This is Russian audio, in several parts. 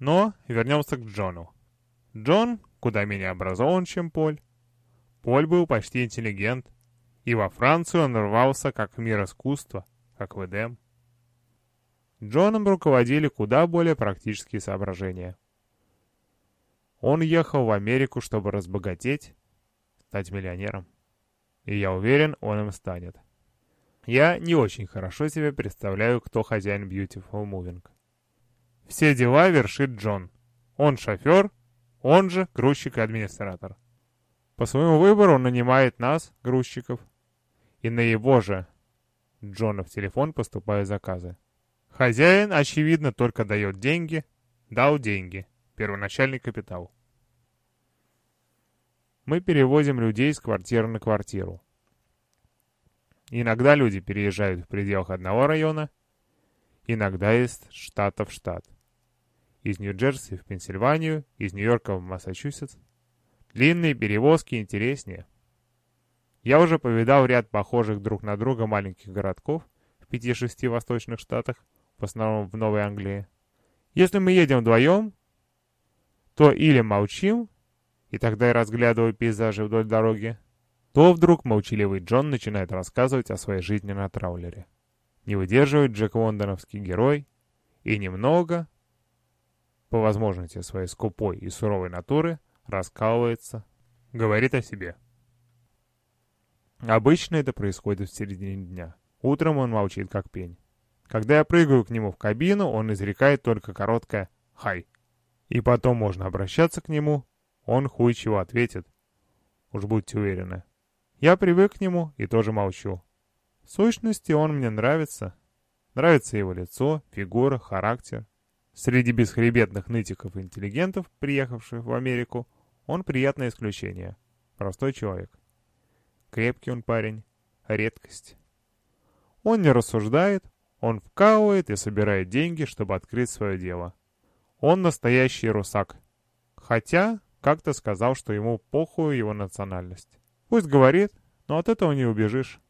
Но вернемся к Джону. Джон куда менее образован, чем Поль. Поль был почти интеллигент, и во Францию он рвался как в мир искусства, как в Эдем. Джоном руководили куда более практические соображения. Он ехал в Америку, чтобы разбогатеть, стать миллионером. И я уверен, он им станет. Я не очень хорошо себе представляю, кто хозяин Beautiful Moving. Все дела вершит Джон. Он шофер, он же грузчик и администратор. По своему выбору он нанимает нас, грузчиков, и на его же Джона в телефон поступают заказы. Хозяин, очевидно, только дает деньги, дал деньги, первоначальный капитал. Мы перевозим людей с квартиры на квартиру. Иногда люди переезжают в пределах одного района, иногда из штата в штат. Из Нью-Джерси в Пенсильванию, из Нью-Йорка в Массачусетс. Длинные перевозки интереснее. Я уже повидал ряд похожих друг на друга маленьких городков в 5-6 восточных штатах, в основном в Новой Англии. Если мы едем вдвоем, то или молчим, и тогда я разглядываю пейзажи вдоль дороги, то вдруг молчаливый Джон начинает рассказывать о своей жизни на траулере. Не выдерживает Джек Лондоновский герой и немного, по возможности своей скупой и суровой натуры, раскалывается, говорит о себе. Обычно это происходит в середине дня. Утром он молчит как пень. Когда я прыгаю к нему в кабину, он изрекает только короткое «хай». И потом можно обращаться к нему, он хуй чего ответит. Уж будьте уверены. Я привык к нему и тоже молчу. В сущности, он мне нравится. Нравится его лицо, фигура, характер. Среди бесхребетных нытиков и интеллигентов, приехавших в Америку, он приятное исключение. Простой человек. Крепкий он парень. Редкость. Он не рассуждает, он вкалывает и собирает деньги, чтобы открыть свое дело. Он настоящий русак. Хотя, как-то сказал, что ему похуй его национальность. Пусть говорит, но от этого не убежишь.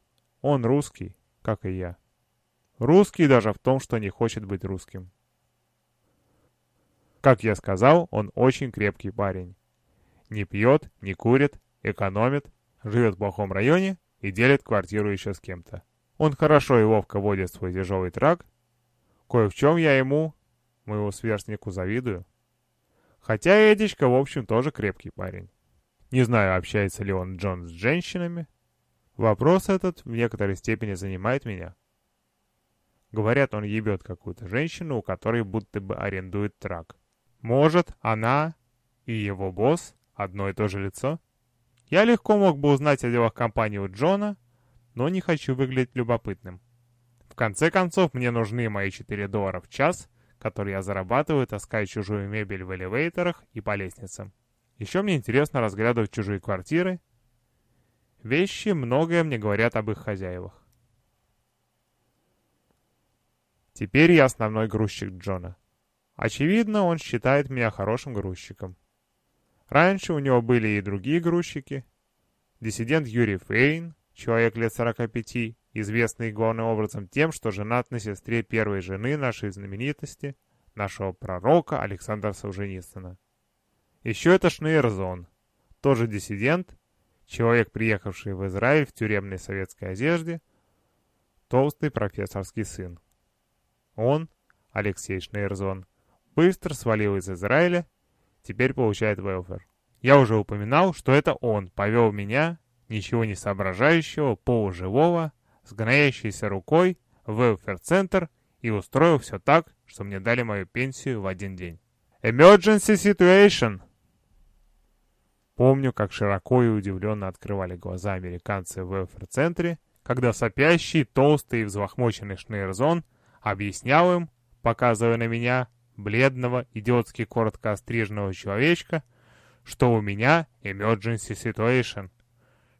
Он русский, как и я. Русский даже в том, что не хочет быть русским. Как я сказал, он очень крепкий парень. Не пьет, не курит, экономит, живет в плохом районе и делит квартиру еще с кем-то. Он хорошо и ловко водит свой тяжелый трак. Кое в чем я ему, моему сверстнику, завидую. Хотя Эдичка, в общем, тоже крепкий парень. Не знаю, общается ли он Джон с женщинами. Вопрос этот в некоторой степени занимает меня. Говорят, он ебет какую-то женщину, у которой будто бы арендует трак. Может, она и его босс одно и то же лицо? Я легко мог бы узнать о делах компании у Джона, но не хочу выглядеть любопытным. В конце концов, мне нужны мои 4 доллара в час — который я зарабатываю, таская чужую мебель в элевейторах и по лестницам. Еще мне интересно разглядывать чужие квартиры. Вещи многое мне говорят об их хозяевах. Теперь я основной грузчик Джона. Очевидно, он считает меня хорошим грузчиком. Раньше у него были и другие грузчики. Диссидент Юрий Фейн, человек лет 45, известный главным образом тем, что женат на сестре первой жены нашей знаменитости, нашего пророка Александра Солженицына. Еще это Шнейрзон, тоже диссидент, человек, приехавший в Израиль в тюремной советской одежде, толстый профессорский сын. Он, Алексей Шнейрзон, быстро свалил из Израиля, теперь получает велфер. Я уже упоминал, что это он повел меня, ничего не соображающего, полуживого, с гноящейся рукой в welfare-центр и устроил все так, что мне дали мою пенсию в один день. Emergency situation! Помню, как широко и удивленно открывали глаза американцы в welfare-центре, когда сопящий, толстый и взлохмоченный Шнейрзон объяснял им, показывая на меня, бледного, идиотски коротко остриженного человечка, что у меня emergency situation,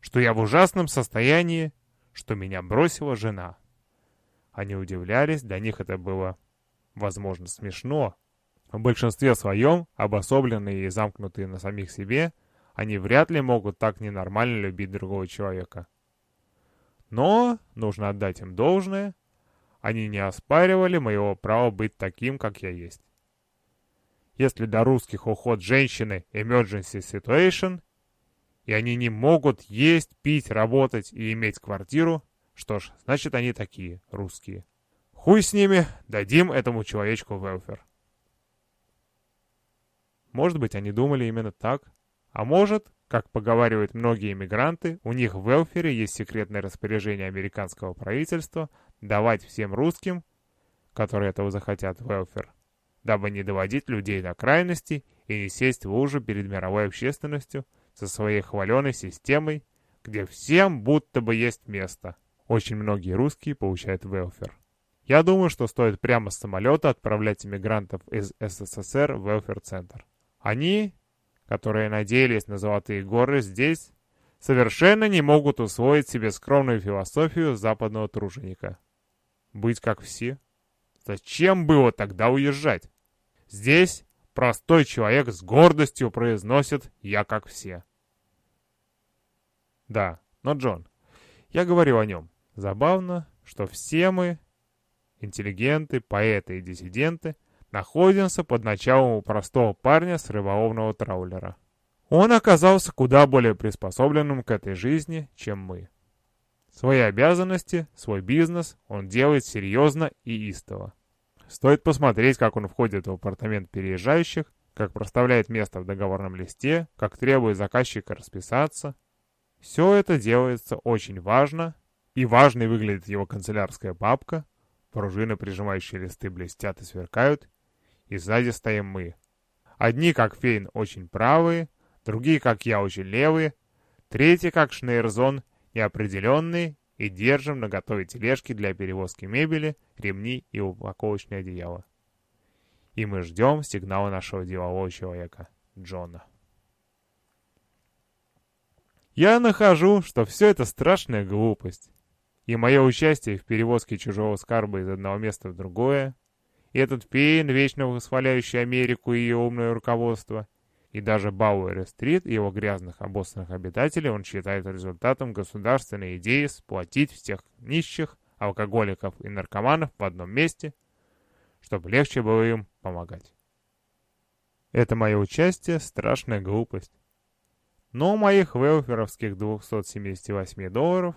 что я в ужасном состоянии, что меня бросила жена. Они удивлялись, для них это было, возможно, смешно. В большинстве своем, обособленные и замкнутые на самих себе, они вряд ли могут так ненормально любить другого человека. Но, нужно отдать им должное, они не оспаривали моего права быть таким, как я есть. Если для русских уход женщины emergency situation, и они не могут есть, пить, работать и иметь квартиру, что ж, значит они такие, русские. Хуй с ними, дадим этому человечку велфер. Может быть, они думали именно так. А может, как поговаривают многие иммигранты, у них в велфере есть секретное распоряжение американского правительства давать всем русским, которые этого захотят, велфер, дабы не доводить людей до крайности и не сесть в лужу перед мировой общественностью со своей хваленой системой, где всем будто бы есть место. Очень многие русские получают велфер. Я думаю, что стоит прямо с самолета отправлять иммигрантов из СССР в велфер-центр. Они, которые надеялись на золотые горы здесь, совершенно не могут усвоить себе скромную философию западного труженика. Быть как все. Зачем было тогда уезжать? Здесь простой человек с гордостью произносит «я как все». Да, но Джон, я говорю о нем. Забавно, что все мы, интеллигенты, поэты и диссиденты, находимся под началом у простого парня с рыболовного траулера. Он оказался куда более приспособленным к этой жизни, чем мы. Свои обязанности, свой бизнес он делает серьезно и истово. Стоит посмотреть, как он входит в апартамент переезжающих, как проставляет место в договорном листе, как требует заказчика расписаться. Все это делается очень важно, и важной выглядит его канцелярская папка, пружины, прижимающие листы, блестят и сверкают, и сзади стоим мы. Одни, как Фейн, очень правые, другие, как я, очень левые, третьи, как Шнейрзон, неопределенные и держим на готове тележки для перевозки мебели, ремни и упаковочное одеяло. И мы ждем сигнала нашего делового человека, Джона. Я нахожу, что все это страшная глупость. И мое участие в перевозке чужого скарба из одного места в другое и этот Пейн, вечно восхваляющий Америку и ее умное руководство, и даже Бауэр-стрит и его грязных обоссанных обитателей он считает результатом государственной идеи сплотить всех нищих, алкоголиков и наркоманов в одном месте, чтобы легче было им помогать. Это мое участие — страшная глупость. Но моих велферовских 278 долларов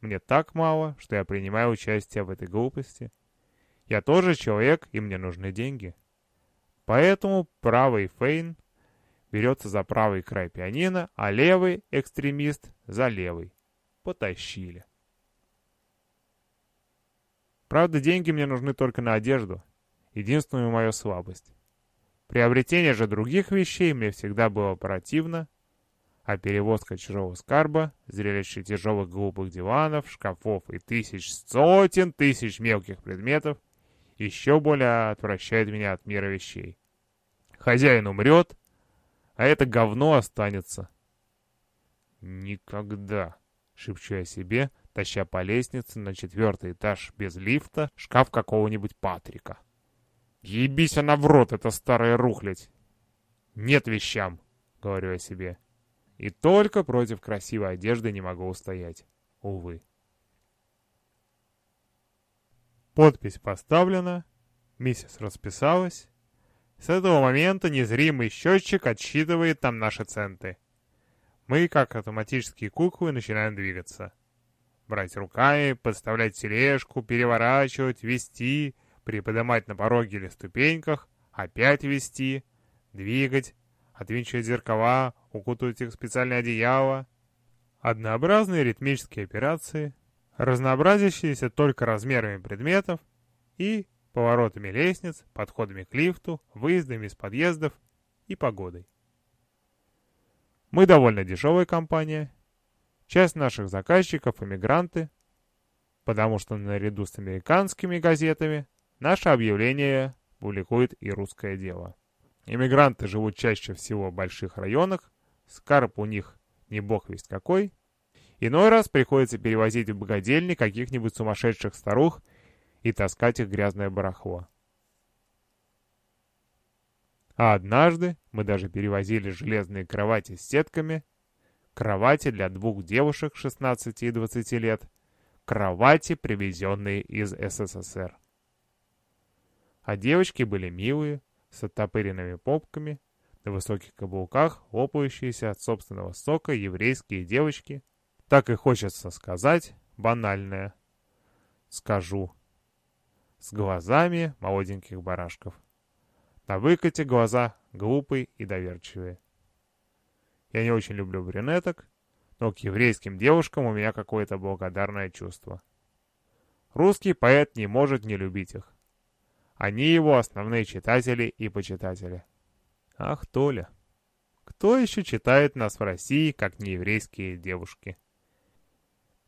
мне так мало, что я принимаю участие в этой глупости — я тоже человек, и мне нужны деньги. Поэтому правый Фейн берется за правый край пианино, а левый экстремист за левый. Потащили. Правда, деньги мне нужны только на одежду. Единственную мою слабость. Приобретение же других вещей мне всегда было противно, а перевозка чужого скарба, зрелище тяжелых глупых диванов, шкафов и тысяч, сотен тысяч мелких предметов еще более отвращает меня от мира вещей. Хозяин умрет, а это говно останется. Никогда, шепчу я себе, таща по лестнице на четвертый этаж без лифта шкаф какого-нибудь Патрика. Ебись она в рот, эта старая рухлядь. Нет вещам, говорю я себе. И только против красивой одежды не могу устоять. Увы. Подпись поставлена, миссис расписалась. С этого момента незримый счетчик отсчитывает нам наши центы. Мы, как автоматические куклы, начинаем двигаться. Брать руками, подставлять тележку, переворачивать, вести, приподнимать на пороге или ступеньках, опять вести, двигать, отвинчивать зеркала, укутывать их в специальное одеяло. Однообразные ритмические операции — разнообразящиеся только размерами предметов и поворотами лестниц, подходами к лифту, выездами из подъездов и погодой. Мы довольно дешевая компания. Часть наших заказчиков – иммигранты, потому что наряду с американскими газетами наше объявление публикует и русское дело. Иммигранты живут чаще всего в больших районах, скарб у них не бог весть какой – Иной раз приходится перевозить в богадельни каких-нибудь сумасшедших старух и таскать их грязное барахло. А однажды мы даже перевозили железные кровати с сетками, кровати для двух девушек 16 и 20 лет, кровати, привезенные из СССР. А девочки были милые, с оттопыренными попками, на высоких каблуках, лопающиеся от собственного сока еврейские девочки. Так и хочется сказать банальное. Скажу. С глазами молоденьких барашков. На выкате глаза глупые и доверчивые. Я не очень люблю брюнеток, но к еврейским девушкам у меня какое-то благодарное чувство. Русский поэт не может не любить их. Они его основные читатели и почитатели. Ах, Толя! Кто еще читает нас в России, как не еврейские девушки?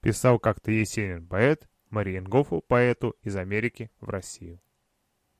Писал как-то Есенин поэт Мариенгофу поэту из Америки в Россию.